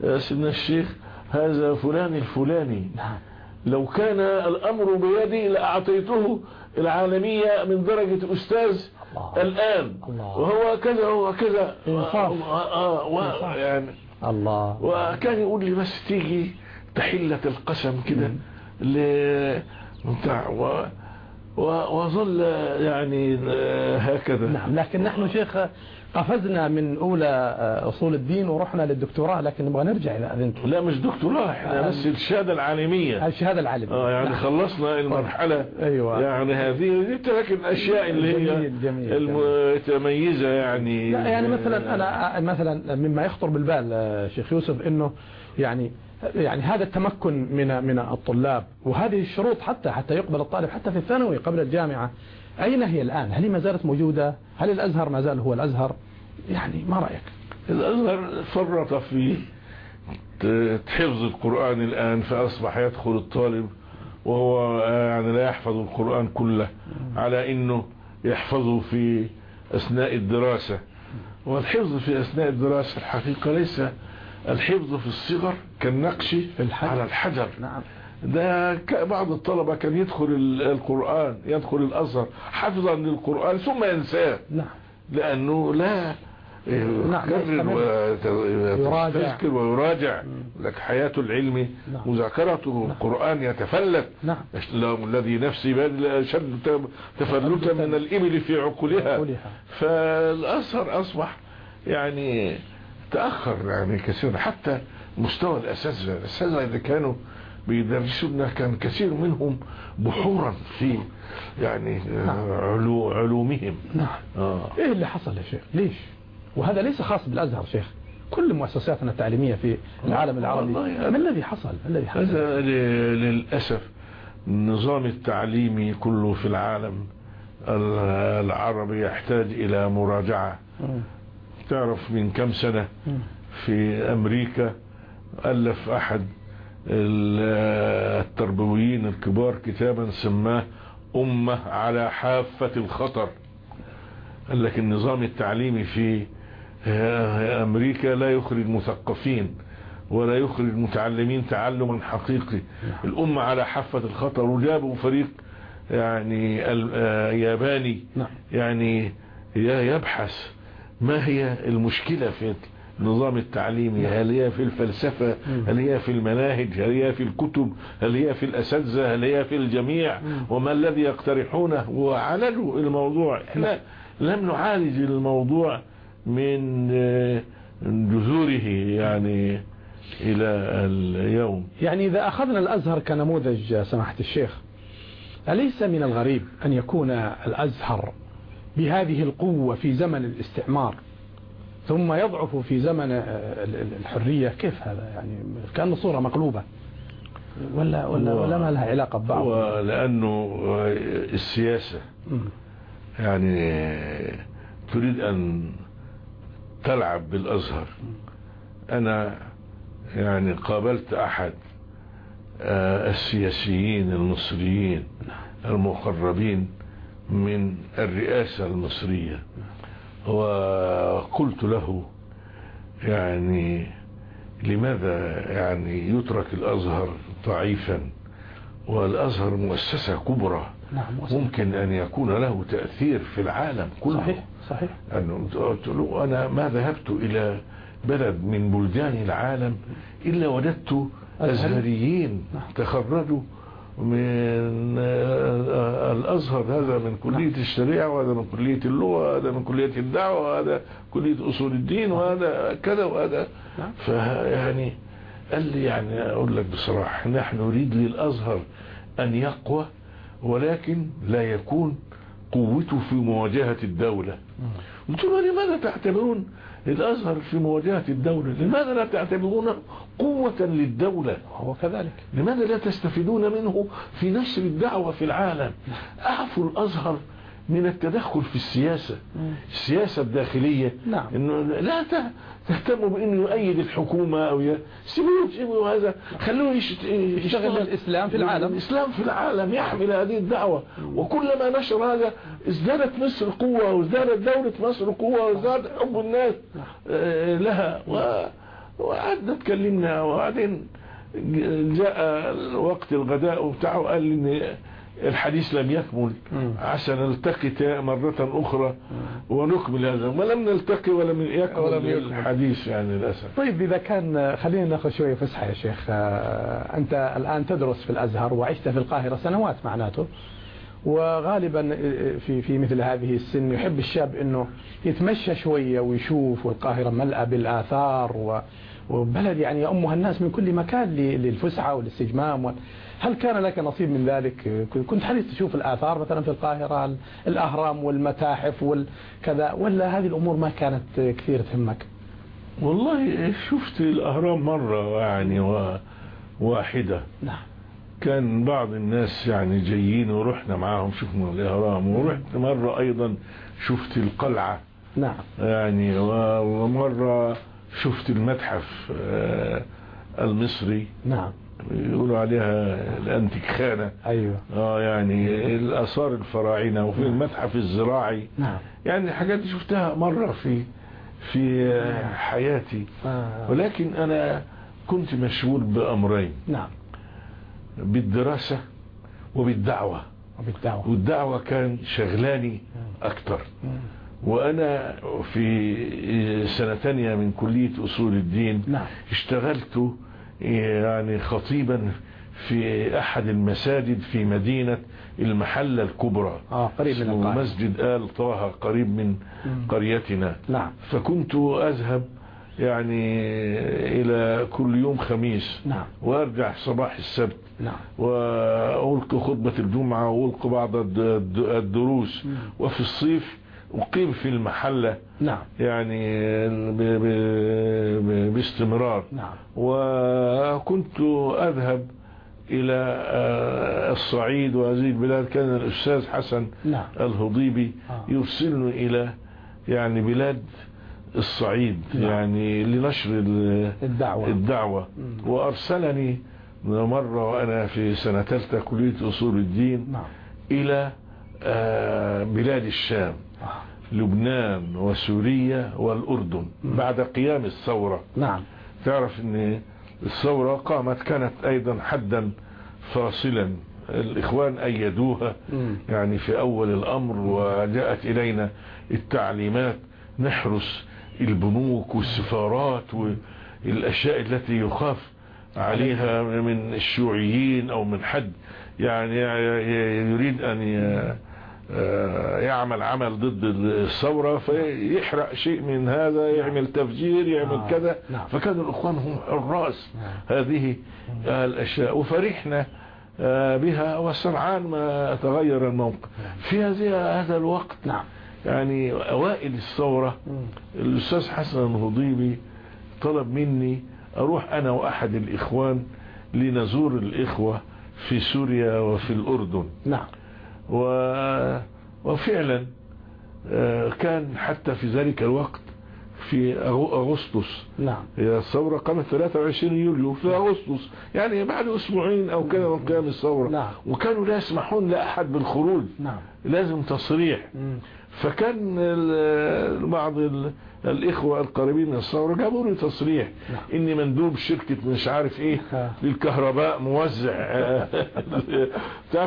يا سيدنا الشيخ هذا فلان الفلاني نعم. لو كان الأمر بيدي لأعطيته العالمية من درجة أستاذ الله. الآن الله. وهو كذا وهو كذا إنصاف. آه آه يعني الله. وكان يقول لي بس تيجي تحلة القسم كده ل بتاع و... و... وظل يعني هكذا. نعم لكن نحن شيخ قفزنا من أولى أصول الدين ورحنا للدكتوراه لكن نبغى نرجع إلى أذنتم لا مش دكتوراه إحنا بس الشهادة العالمية. الشهادة العالمية. آه يعني نعم. خلصنا المرحلة. أيوة. يعني هذه دي لكن الأشياء اللي هي جميل المتميزة يعني. لا يعني مثلا أنا مثلا مما يخطر بالبال آه، شيخ يوسف إنه يعني يعني هذا التمكن من من الطلاب وهذه الشروط حتى حتى يقبل الطالب حتى في الثانوي قبل الجامعة أين هي الآن؟ هل هي ما زالت موجودة؟ هل الأزهر ما زال هو الأزهر؟ يعني ما رأيك؟ الأزهر فرط في حفظ القرآن الآن فأصبح يدخل الطالب وهو يعني لا يحفظ القرآن كله على أنه يحفظه في أثناء الدراسة. والحفظ في أثناء الدراسة الحقيقة ليس الحفظ في الصغر كالنقش. على الحجر. نعم. ده بعض الطلبة كان يدخل ال- القرآن يدخل الأزهر حفظا للقرآن ثم ينساه. نعم. لأنه لا نعم، يكرر يستمر. يراجع. ويذكر ويراجع. لك حياة العلم نعم. مذاكرته القرآن يتفلت. نعم. الذي نفسي أشد تفلتا من الإبل في عقولها. فالأزهر أصبح يعني تأخر يعني كثيرا حتى مستوى الأساتذة الأساتذة إذا كانوا بيدرسونا كان كثير منهم بحورا في يعني آه، علو علومهم. نعم. آه. إيه اللي حصل يا شيخ؟ ليش؟ وهذا ليس خاص بالأزهر شيخ. كل مؤسساتنا التعليمية في العالم العربي ما الذي حصل؟ ما الذي حصل؟ هذا ل- للأسف النظام التعليمي كله في العالم ال- العربي يحتاج إلى مراجعة. مم. تعرف من كم سنة في أمريكا ألف أحد التربويين الكبار كتابا سماه أمة على حافة الخطر. قال لك النظام التعليمي في أمريكا لا يخرج مثقفين ولا يخرج متعلمين تعلما حقيقي. الأمة على حافة الخطر وجابوا فريق يعني ياباني. يعني يبحث ما هي المشكلة في النظام التعليمي هل هي في الفلسفة؟ هل هي في المناهج؟ هل هي في الكتب؟ هل هي في الأساتذة؟ هل هي في الجميع؟ وما الذي يقترحونه؟ وعالجوا الموضوع. إحنا لم نعالج الموضوع من جذوره يعني إلى اليوم. يعني إذا أخذنا الأزهر كنموذج سماحة الشيخ أليس من الغريب أن يكون الأزهر بهذه القوة في زمن الاستعمار ثم يضعف في زمن الحرية. كيف هذا يعني؟ كأنه صورة مقلوبة. ولا ولا ولا ما لها علاقة ببعض. ولأنه السياسة. يعني تريد أن تلعب بالأزهر. أنا يعني قابلت أحد السياسيين المصريين المقربين من الرئاسة المصرية. وقلت له يعني لماذا يعني يترك الأزهر ضعيفا والأزهر مؤسسة كبرى؟ ممكن أن يكون له تأثير في العالم كله. صحيح صحيح. قلت له أنا ما ذهبت إلى بلد من بلدان العالم إلا وجدت أزهريين. تخرجوا من الأزهر هذا من كلية الشريعة وهذا من كلية اللغة وهذا من كلية الدعوة وهذا كلية أصول الدين وهذا كذا وهذا. فيعني قال لي يعني أقول لك بصراحة نحن نريد للأزهر أن يقوى ولكن لا يكون قوته في مواجهة الدولة. قلت له لماذا تعتبرون الأزهر في مواجهة الدولة؟ لماذا لا تعتبرونه قوة للدولة؟ هو كذلك. لماذا لا تستفيدون منه في نشر الدعوة في العالم؟ أعفوا الأزهر من التدخل في السياسة. السياسة الداخلية. نعم. إنه لا تهتموا بأنه يؤيد الحكومة أو. سيبوه هذا. خلوه يشت... يشتغل. الإسلام في العالم. الإسلام في العالم يحمل هذه الدعوة. وكلما نشر هذا ازدادت مصر قوة وازدادت دولة مصر قوة وازداد حب الناس لها. و... وقعدنا اتكلمنا وبعدين جاء وقت الغداء وبتاعه قال لي الحديث لم يكمل. عشان نلتقي مرة أخرى ونكمل هذا. ولم نلتقي ولم يكمل, ولم الحديث يعني للأسف. طيب إذا كان خلينا ناخذ شوية فسحة يا شيخ. أنت الآن تدرس في الأزهر وعشت في القاهرة سنوات معناته وغالبا في في مثل هذه السن يحب الشاب إنه يتمشى شوية ويشوف والقاهرة ملأة بالآثار وبلد يعني يأمها الناس من كل مكان للفسحة والاستجمام هل كان لك نصيب من ذلك؟ كنت حريص تشوف الآثار مثلا في القاهرة الأهرام والمتاحف والكذا ولا هذه الأمور ما كانت كثير تهمك؟ والله شفت الأهرام مرة يعني واحدة. نعم. كان بعض الناس يعني جايين ورحنا معاهم شفنا الإهرام ورحت مرة أيضا شفت القلعة. نعم. يعني ومرة شفت المتحف المصري. نعم. يقولوا عليها الانتيك خانة أيوه. آه يعني الآثار الفراعنة وفي المتحف الزراعي. نعم. يعني الحاجات دي شفتها مرة في في حياتي. آه. ولكن أنا كنت مشغول بأمرين. نعم. بالدراسة وبالدعوة. وبالدعوة. والدعوة كان شغلاني أكتر. وأنا في سنة تانية من كلية أصول الدين نعم. اشتغلت يعني خطيبا في أحد المساجد في مدينة المحلة الكبرى. آه قريب من القاهرة. مسجد آل طه قريب من قريتنا. نعم. فكنت أذهب يعني إلى كل يوم خميس نعم. وأرجع صباح السبت نعم. وألقي خطبة الجمعة وألقي بعض الدروس. وفي الصيف أقيم في المحلة نعم يعني ب ب ب باستمرار نعم وكنت أذهب إلى الصعيد وهذه البلاد كان الأستاذ حسن نعم الهضيبي آه. يرسلني إلى يعني بلاد الصعيد نعم. يعني لنشر ال- الدعوة الدعوة مم. وأرسلني مرة وأنا في سنة ثالثة كلية أصول الدين نعم إلى آه، بلاد الشام آه. لبنان وسوريا والأردن. بعد قيام الثورة. نعم. تعرف إن الثورة قامت كانت أيضا حدا فاصلا. الإخوان أيدوها. يعني في أول الأمر وجاءت إلينا التعليمات. نحرس البنوك والسفارات والأشياء التي يخاف عليها من الشيوعيين أو من حد. يعني يريد أن يعمل عمل ضد الثورة فيحرق شيء من هذا يعمل تفجير يعمل آه. كذا نعم. فكان الإخوان هم الرأس نعم. هذه الأشياء وفرحنا آه، بها وسرعان ما تغير الموقف في هذه هذا الوقت نعم يعني أوائل الثورة مم. الأستاذ حسن الهضيبي طلب مني أروح أنا وأحد الإخوان لنزور الإخوة في سوريا وفي الأردن نعم. وفعلا آه، كان حتى في ذلك الوقت في أغسطس. نعم. الثورة قامت 23 يوليو في أغسطس يعني بعد أسبوعين أو كده من قيام الثورة. نعم. وكانوا لا يسمحون لأحد بالخروج. نعم. لازم تصريح. مم. فكان بعض ال- الإخوة القريبين من الثورة جابوا لي تصريح نعم. إني مندوب شركة مش عارف إيه آه. للكهرباء موزع. [laughs] [laughs] بتاع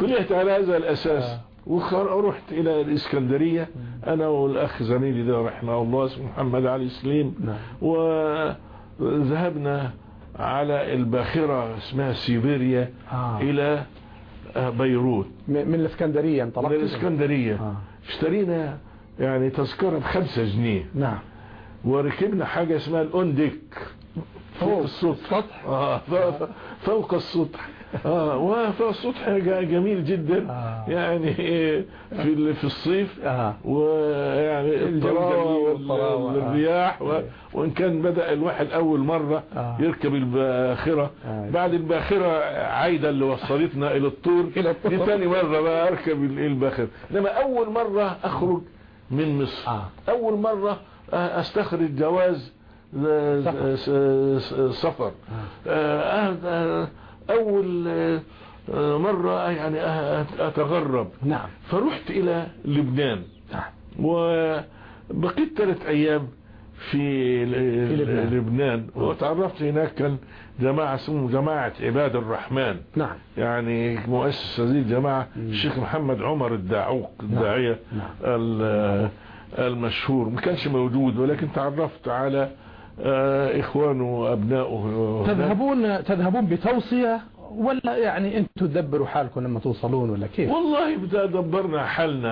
طلعت على هذا الأساس. آه. ورحت إلى الإسكندرية. أنا والأخ زميلي ده رحمه الله اسمه محمد علي سليم. نعم. وذهبنا على الباخرة اسمها سيبيريا آه. إلى آه، بيروت. من الإسكندرية من انطلقت الإسكندرية. آه. اشترينا يعني تذكرة بخمسة جنيه. نعم. وركبنا حاجة اسمها الأونديك. فوق السطح آه فوق السطح آه وفوق السطح جميل جدا آه. يعني في ال- في الصيف آه. ويعني آه. والرياح و- وإن كان بدأ الواحد أول مرة آه. يركب الباخرة آه. بعد الباخرة عايدة اللي وصلتنا [laughs] إلى الطور. دي تاني مرة بقى أركب ال- الباخرة إنما أول مرة أخرج من مصر آه. أول مرة آه، أستخرج جواز آه، سفر. آه، آه، آه، آه، مرة يعني أتغرب. نعم. فرحت إلى لبنان. نعم. وبقيت ثلاث أيام في ل- لبنان. لبنان. وتعرفت هناك كان جماعة اسمهم جماعة عباد الرحمن. نعم. يعني مؤسس هذه الجماعة الشيخ محمد عمر الداعوق الداعية نعم. ال- المشهور. ما كانش موجود ولكن تعرفت على إخوانه وأبنائه. تذهبون تذهبون بتوصية ولا يعني أنتم تدبروا حالكم لما توصلون ولا كيف والله دبرنا حالنا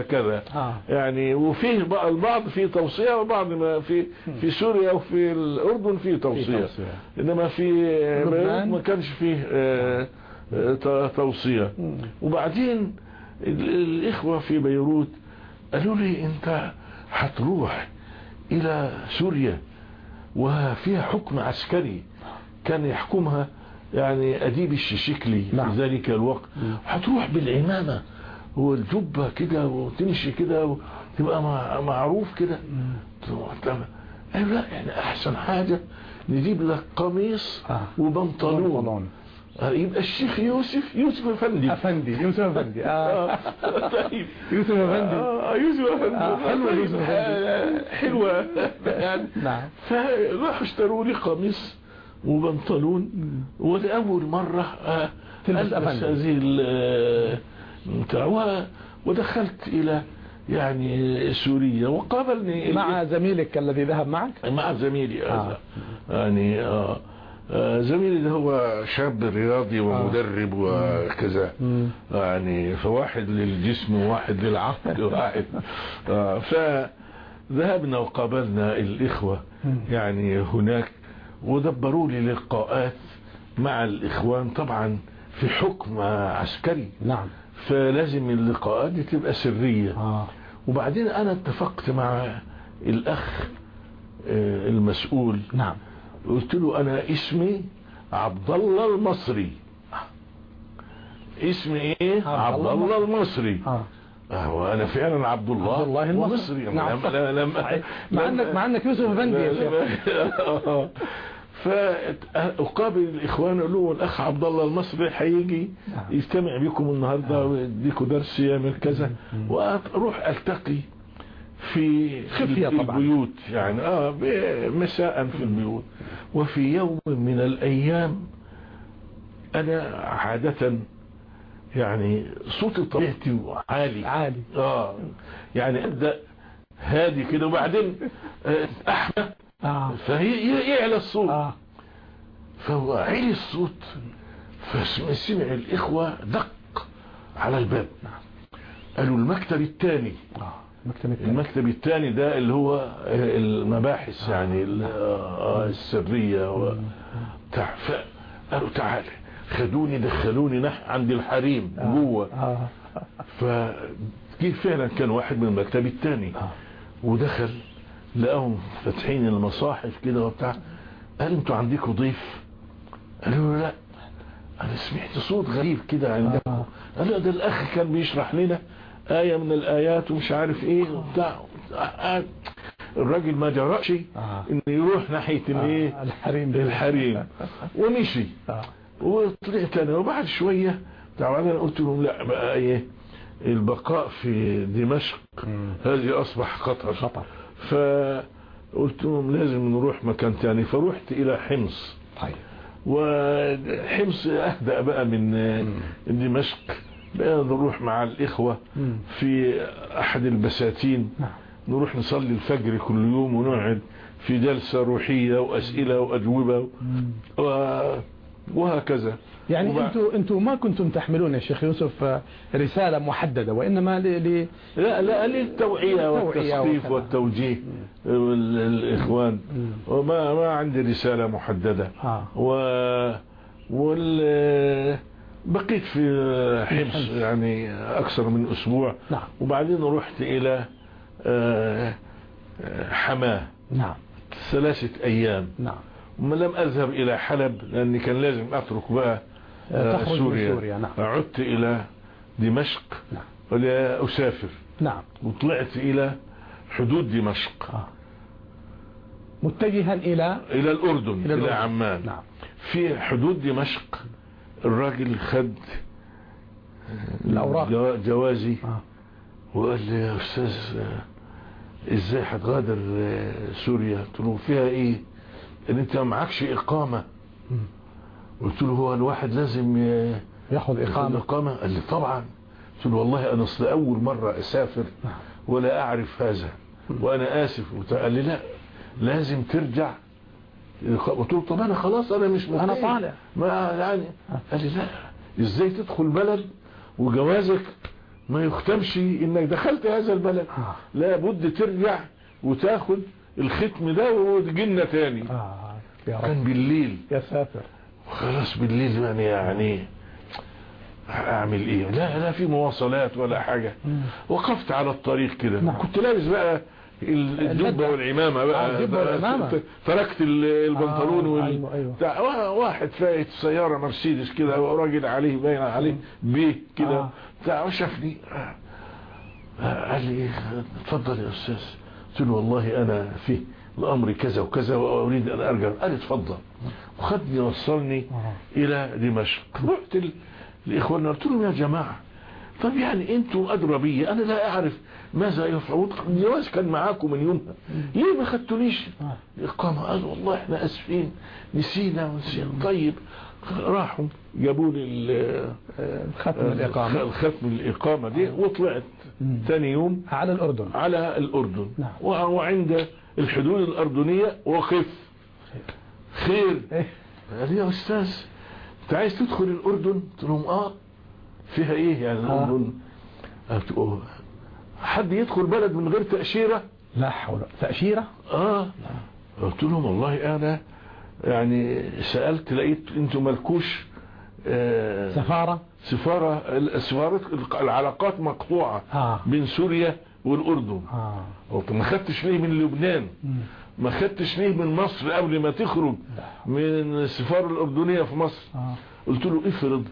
هكذا آه. يعني وفيه بقى البعض في توصية وبعض ما في في سوريا وفي الأردن في توصية توصية. إنما في؟ ما كانش فيه آه، آه، توصية. وبعدين ال- الإخوة في بيروت قالوا لي أنت هتروح إلى سوريا وفيها حكم عسكري كان يحكمها يعني أديب الششكلي نعم. في ذلك الوقت هتروح بالعمامة والجبة كده وتمشي كده وتبقى مع- معروف كده قالوا لا يعني أحسن حاجة نجيب لك قميص آه. وبنطلون بنطلون. يبقى الشيخ يوسف يوسف أفندي. أفندي يوسف أفندي. آه. آه، طيب. يوسف أفندي. آه، يوسف أفندي. آه، طيب، يوسف أفندي. آه، حلوة. يعني نعم. [laughs] فراحوا اشتروا لي قميص وبنطلون. ولأول مرة آه، تلبس. هذه آه، بتاع ودخلت إلى يعني سوريا. وقابلني مع زميلك الذي ذهب معك؟ مع زميلي آه. هذا يعني آه آه، زميلي ده هو شاب رياضي ومدرب وكذا. مم. يعني فواحد للجسم وواحد للعقل وواحد [laughs] آه، فذهبنا وقابلنا الإخوة. يعني هناك ودبروا لي لقاءات مع الإخوان طبعا في حكم عسكري. نعم. فلازم اللقاءات دي تبقى سرية. آه. وبعدين أنا اتفقت مع الأخ آه، المسؤول. نعم. قلت له أنا اسمي عبد الله المصري. اسمي إيه؟ عبد الله المصري. آه. آه، وأنا فعلا عبد الله عبد الله المصري. نعم. لما لما مع انك مع إنك يوسف أفندي يا شيخ. [laughs] فأقابل الإخوان أقول له الأخ عبد الله المصري هيجي نعم. يجتمع بكم النهاردة ويديكم درس يعمل كذا. وأروح ألتقي في خفية طبعا. البيوت يعني آه مساء في البيوت. وفي يوم من الأيام أنا عادة يعني صوتي طبيعتي عالي. عالي. آه يعني أبدأ هادي كده وبعدين آه، احمد آه. فهي يعلى الصوت. آه. فهو عالي الصوت. فسمع الإخوة دق على الباب. قالوا المكتب الثاني آه. مكتب التاني. المكتب الثاني ده اللي هو آه، المباحث يعني آه، السرية و- بتاع فقالوا تعالى خدوني دخلوني نح عند الحريم جوه. آه. [laughs] فجه فعلا كان واحد من المكتب الثاني آه. ودخل لقاهم فاتحين المصاحف كده وبتاع. قال أنتوا عندكم ضيف؟ قالوا له لا. أنا سمعت صوت غريب كده عندكم. آه. قال له ده الأخ كان بيشرح لنا آية من الآيات ومش عارف إيه وبتاع. الراجل ما جرأش آه. إنه يروح ناحية آه، الحريم. ده. الحريم. [laughs] ومشي. آه. وطلعت أنا. وبعد شوية طبعا أنا قلت لهم لا بقى إيه البقاء في دمشق هذه أصبح خطر. خطر. فقلت لهم لازم نروح مكان تاني. فروحت إلى حمص. طيب. وحمص أهدأ بقى من دمشق. نروح مع الإخوة مم. في أحد البساتين. نعم. نروح نصلي الفجر كل يوم ونقعد في جلسة روحية وأسئلة وأجوبة مم. و- وهكذا. يعني وبع- أنتوا أنتوا ما كنتم تحملون يا شيخ يوسف آه، رسالة محددة وإنما ل... ل... لا لا للتوعية وكذا. والتوجيه وال- الإخوان وما ما عندي رسالة محددة. آه. و وال بقيت في حمص يعني أكثر من أسبوع. نعم. وبعدين رحت إلى آه، حماه نعم. ثلاثة أيام. نعم. وما لم أذهب إلى حلب لأني كان لازم أترك بقى آه، تخرج من سوريا، نعم. عدت إلى دمشق نعم. ولا أسافر نعم. وطلعت إلى حدود دمشق. آه. متجها إلى؟ إلى الأردن إلى إلى, الأردن. عمان. نعم. في حدود دمشق الراجل خد الأوراق. جو- جوازي آه. وقال لي يا أستاذ آه، إزاي هتغادر آه، سوريا قلت له فيها إيه إن أنت معكش إقامة. قلت له هو الواحد لازم ياخذ ياخد إقامة إقامة قال لي طبعا قلت له والله أنا أصل أول مرة أسافر نعم. ولا أعرف هذا وأنا آسف. قال لي لا لازم ترجع قلت له طب أنا خلاص أنا مش مقيم. طالع. ما يعني قال لي لا إزاي تدخل بلد وجوازك ما يختمش إنك دخلت هذا البلد آه. لا بد ترجع وتاخد الختم ده وتجينا تاني آه. كان بالليل يا ساتر خلاص بالليل يعني يعني أعمل إيه لا لا في مواصلات ولا حاجة. وقفت على الطريق كده نعم. كنت لابس بقى الجبة البدلة. والعمامة آه، بقى الجبة والعمامة. تركت ال- البنطلون آه، وال... أيوة، أيوة. بتاع وا- واحد فايت سيارة مرسيدس كده وراجل عليه باين عليه بيه كده آه. بتاع وشافني آه. آه، قال لي اتفضل يا أستاذ قلت له والله أنا في الأمر كذا وكذا وأريد أن أرجع قال لي اتفضل وخدني وصلني آه. إلى دمشق رحت لإخواننا قلت لهم يا جماعة طب يعني أنتوا أدرى بي أنا لا أعرف ماذا يفعلون؟ الجواز كان معاكم من يومها ليه ما خدتونيش؟ آه. الاقامه قالوا والله إحنا آسفين نسينا ونسينا. طيب. راحوا جابوا لي ال- آه، ختم الإقامة الختم الإقامة دي وطلعت. مم. ثاني يوم على الأردن. على الأردن. نعم. وعند الحدود الأردنية وقف. خير. إيه. قال يا أستاذ أنت عايز تدخل الأردن؟ قلت لهم آه. فيها إيه يعني الأردن؟ قلت أوه. حد يدخل بلد من غير تأشيرة؟ لا حول. تأشيرة؟ آه. قلت لهم والله أنا يعني سألت لقيت أنتوا مالكوش آه سفارة؟ سفارة السفارة العلاقات مقطوعة آه. بين سوريا والأردن. آه. قلت ما خدتش ليه من لبنان. ما خدتش ليه من مصر قبل ما تخرج؟ من السفارة الأردنية في مصر. آه. قلت له افرض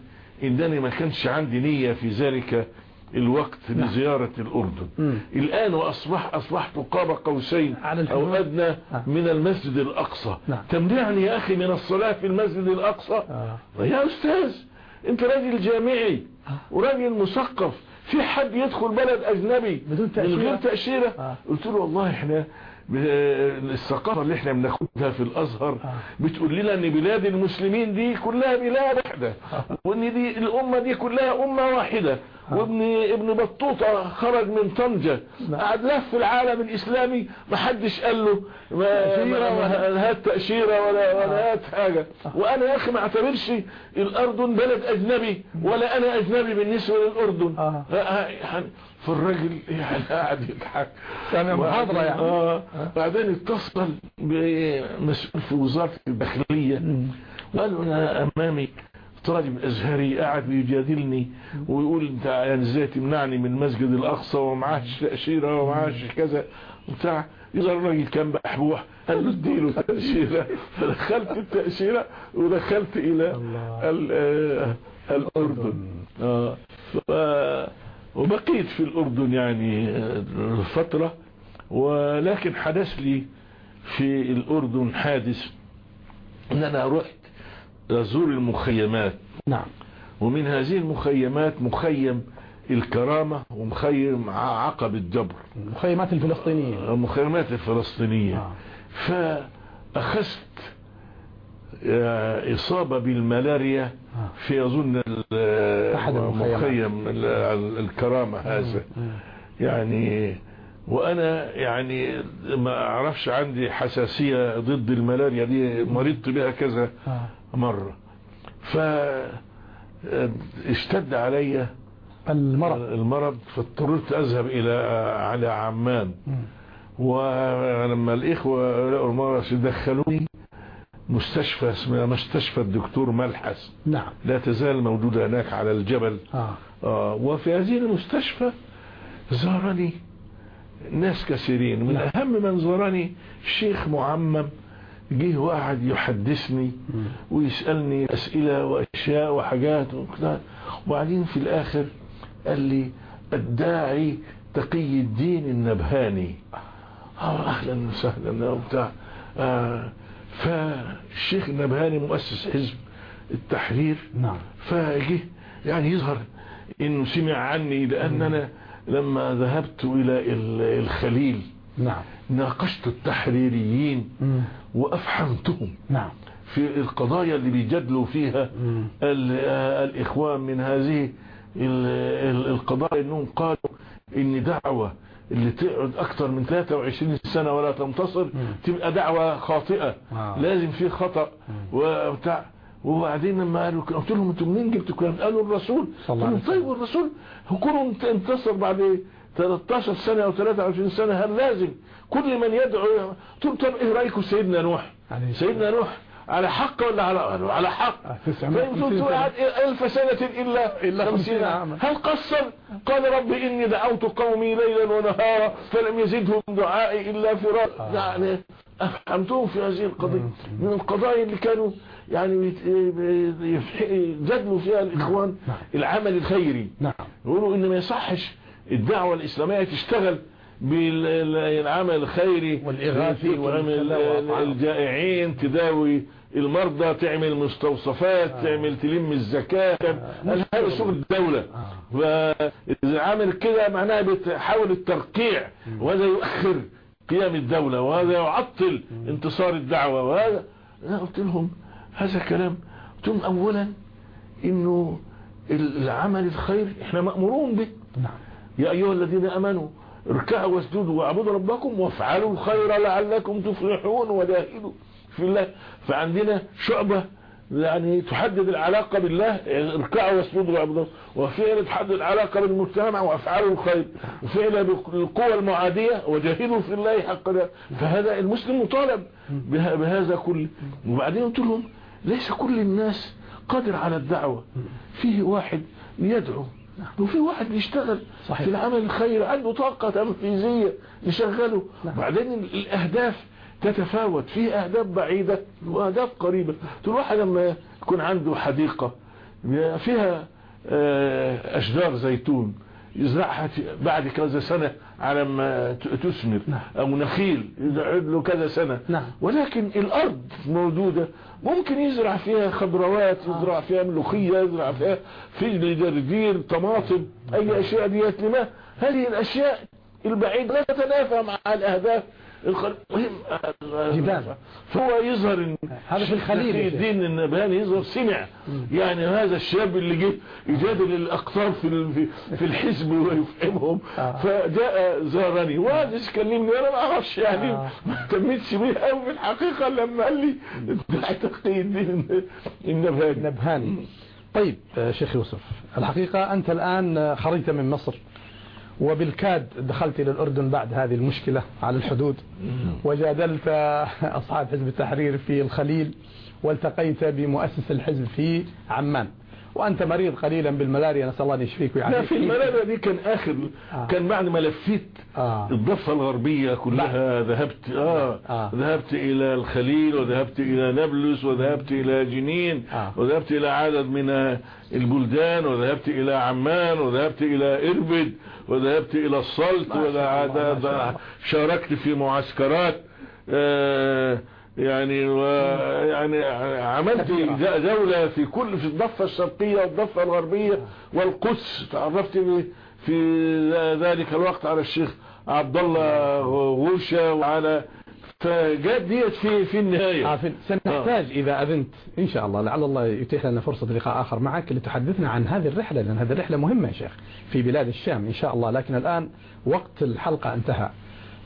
إنني ما كانش عندي نية في ذلك الوقت نعم. لزيارة الأردن مم. الآن وأصبح أصبحت قاب قوسين على أو. أدنى آه. من المسجد الأقصى نعم. تمنعني يا أخي من الصلاة في المسجد الأقصى آه. يا أستاذ أنت راجل جامعي وراجل مثقف في حد يدخل بلد أجنبي بدون تأشيرة؟ من غير تأشيرة آه. قلت له والله إحنا ب- الثقافة اللي إحنا بناخدها في الأزهر آه. بتقول لنا إن بلاد المسلمين دي كلها بلاد واحدة وإن دي الأمة دي كلها أمة واحدة. وابن ابن بطوطة خرج من طنجة نعم. قعد لف العالم الإسلامي ما حدش قال له ما هات تأشيرة ولا ولا هات حاجة. وأنا يا أخي ما أعتبرش الأردن بلد أجنبي ولا أنا أجنبي بالنسبة للأردن. آه. يعني فالراجل يعني قاعد يضحك. سامع محاضرة يعني. آه بعدين اتصل بمسؤول في وزارة الداخلية له أنا أمامي طالب أزهري قاعد بيجادلني ويقول أنت يعني إزاي تمنعني من المسجد الأقصى ومعاش تأشيرة ومعاش كذا بتاع يظهر الراجل كان بحبوح. قال له اديله [laughs] تأشيرة. فدخلت التأشيرة ودخلت إلى آه، الأردن. آه وبقيت في الأردن يعني فترة ولكن حدث لي في الأردن حادث إن أنا رحت ازور المخيمات. نعم. ومن هذه المخيمات مخيم الكرامة ومخيم عقب الجبر. المخيمات الفلسطينية. المخيمات الفلسطينية. آه. فأخذت إصابة بالملاريا آه. في أظن المخيمات. مخيم ال- ال- الكرامة هذا. يعني وأنا يعني ما أعرفش عندي حساسية ضد الملاريا دي مرضت بها كذا آه. مرة ف اشتد علي المرض المرض فاضطررت أذهب إلى على عمان. ولما الإخوة لقوا المرض دخلوني مستشفى اسمها مستشفى الدكتور ملحس. نعم. لا تزال موجودة هناك على الجبل. آه. آه وفي هذه المستشفى زارني ناس كثيرين. من نعم. أهم من زارني الشيخ معمم. جه وقعد يحدثني. ويسألني أسئلة وأشياء وحاجات وبعدين في الآخر قال لي الداعي تقي الدين النبهاني. أهلا وسهلا. وبتاع آه فالشيخ النبهاني مؤسس حزب التحرير نعم. فجه يعني يظهر انه سمع عني لأن أنا لما ذهبت إلى ال- الخليل نعم. ناقشت التحريريين مم. وأفحمتهم نعم. في القضايا اللي بيجادلوا فيها الإخوان من هذه ال- ال- القضايا. إنهم قالوا إن دعوة اللي تقعد أكتر من 23 سنة ولا تنتصر تبقى دعوة خاطئة. آه. لازم في خطأ. وبتاع وبعدين لما قالوا قلت لهم أنتوا منين جبتوا الكلام؟ قالوا الرسول. لهم طيب والرسول هو انتصر بعد 13 سنة أو 23 سنة. هل لازم كل من يدعو قلت لهم طب إيه رأيكم سيدنا نوح؟ سيدنا نوح على حق ولا على على حق. آه، 950 طيب سنة. قعد ألف سنة إلا إلا 50 خمسين. عاما. هل قصر؟ قال رب إني دعوت قومي ليلا ونهارا فلم يزدهم دعائي إلا فرارا. آه. يعني أفهمتهم في هذه القضية. من القضايا اللي كانوا يعني يجادلوا فيها الإخوان نعم. العمل الخيري. نعم. يقولوا إن ما يصحش الدعوة الإسلامية تشتغل بالعمل الخيري والإغاثي وأطعام. الجائعين تداوي المرضى تعمل مستوصفات تعمل تلم الزكاة. هذا شغل الدولة. فإذا عمل كده معناها بتحاول الترقيع وهذا يؤخر قيام الدولة وهذا يعطل انتصار الدعوة. وهذا أنا قلت لهم هذا كلام. قلت لهم أولا إنه العمل الخير إحنا مأمورون به. نعم. يا أيها الذين أمنوا اركعوا واسجدوا واعبدوا ربكم وافعلوا الخير لعلكم تفلحون وجاهدوا في الله. فعندنا شعبة يعني تحدد العلاقة بالله اركعوا واسجدوا واعبدوا. وفعل تحدد العلاقة بالمجتمع وافعلوا الخير. وفعل بالقوى المعادية وجاهدوا في الله حق ده فهذا المسلم مطالب بهذا كله وبعدين قلت لهم ليس كل الناس قادر على الدعوة. فيه واحد يدعو وفي واحد بيشتغل صحيح. في العمل الخير عنده طاقة تنفيذية يشغله نعم. بعدين ال- الأهداف تتفاوت في أهداف بعيدة وأهداف قريبة تقول واحد لما يكون عنده حديقة فيها آه، أشجار زيتون يزرعها بعد كذا سنة على ما تثمر نعم. أو نخيل يقعد له كذا سنة نعم. ولكن الأرض موجودة ممكن يزرع فيها خضروات يزرع فيها ملوخية يزرع فيها فجل جرجير طماطم أي أشياء ديت لما هذه الأشياء البعيدة لا تتنافى مع الأهداف الخل... مهم جدال. فهو يظهر إن هذا في الخليل. الدين النبهاني يظهر سمع. يعني هذا الشاب اللي جه يجادل الأقطار في في- الحزب ويفهمهم [laughs] آه. فجاء زارني وقعد يكلمني أنا ما أعرفش. يعني آه. ما اهتمتش بيه قوي في الحقيقة لما قال لي انت تقي الدين النبهاني. نبهاني طيب آه، شيخ يوسف الحقيقة أنت الآن آه، خرجت من مصر. وبالكاد دخلت إلى الأردن بعد هذه المشكلة على الحدود. وجادلت أصحاب حزب التحرير في الخليل والتقيت بمؤسس الحزب في عمان. وأنت مريض قليلا بالملاريا نسأل الله أن يشفيك لا ويعافيك في الملابة دي كان آخر آه. كان بعد ما لفيت آه. الضفة الغربية كلها ذهبت آه, آه. ذهبت إلى الخليل وذهبت إلى نابلس وذهبت إلى جنين آه. وذهبت إلى عدد من البلدان وذهبت إلى عمان وذهبت إلى إربد وذهبت إلى السلط الله. وشاركت في معسكرات آه يعني ويعني عملت جولة في كل في الضفة الشرقية والضفة الغربية والقدس. تعرفت في ذلك الوقت على الشيخ عبد الله غوشة وعلى فجات ديت في في النهاية. عارفين سنحتاج إذا أذنت إن شاء الله. لعل الله يتيح لنا فرصة لقاء آخر معك لتحدثنا عن هذه الرحلة لأن هذه الرحلة مهمة يا شيخ في بلاد الشام إن شاء الله. لكن الآن وقت الحلقة انتهى.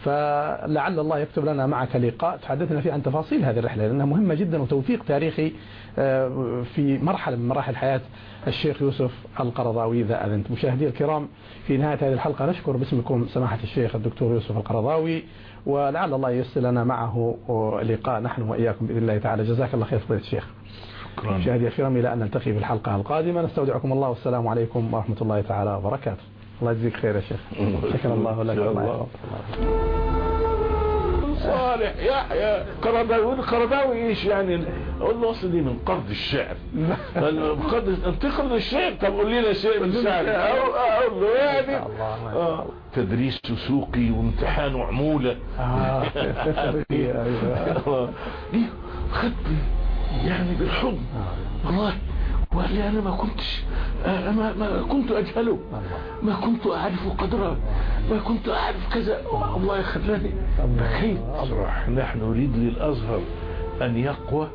فلعل الله يكتب لنا معك لقاء تحدثنا فيه عن تفاصيل هذه الرحلة لأنها مهمة جدا وتوثيق تاريخي آه، في مرحلة من مراحل حياة الشيخ يوسف القرضاوي. إذا أذنت مشاهدي الكرام في نهاية هذه الحلقة نشكر باسمكم سماحة الشيخ الدكتور يوسف القرضاوي ولعل الله ييسر لنا معه لقاء نحن وإياكم بإذن الله تعالى. جزاك الله خير فضيلة الشيخ. شكرا. مشاهدي الكرام إلى أن نلتقي في الحلقة القادمة. نستودعكم الله والسلام عليكم ورحمة الله تعالى وبركاته. الله يجزيك خير يا شيخ. [laughs] شكرا الله لك الله. صالح يحيى. قرضاوي قرضاوي إيش يعني؟ أقول له أصل دي من قرض الشعر. [laughs] قرض أنت تقرض الشعر؟ طب قول لنا شيء من الشعر. أقول له يعني. آه. تدريس سوقي وامتحان عمولة آه. [laughs] آه. دي خدني يعني بالحضن والله وقال لي أنا ما كنتش آه، ما, ما كنت أجهله ما كنت أعرف قدره ما كنت أعرف كذا. الله خلاني بكيت صراحة نحن نريد للأزهر أن يقوى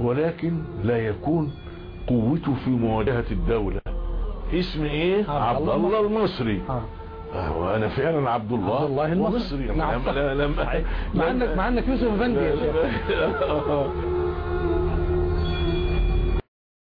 ولكن لا يكون قوته في مواجهة الدولة. اسمي إيه؟ عبد عبد الله الله المصري. آه. آه، وأنا فعلا عبد الله عبد الله المصري. نعم. مع انك مع إنك يوسف بندي يا شيخ. آه. [laughs]